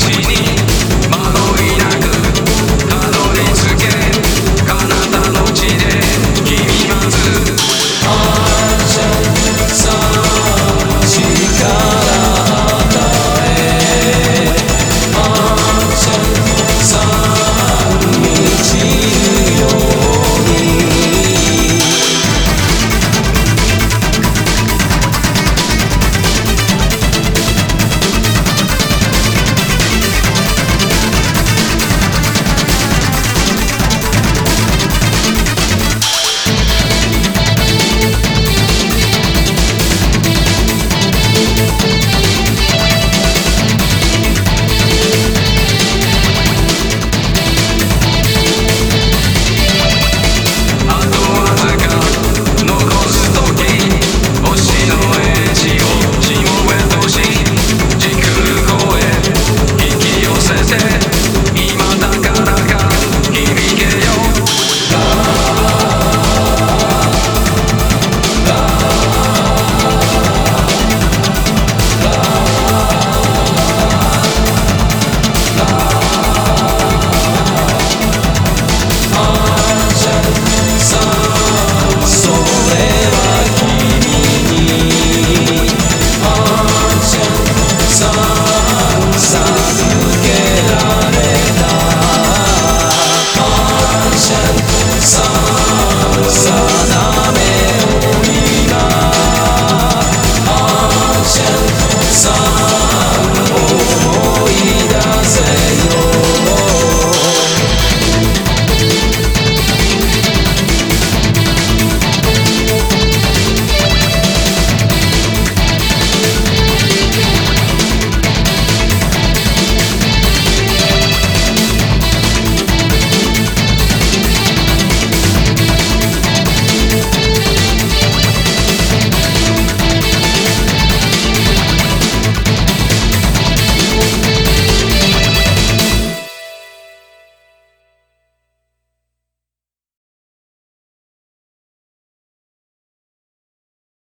Martini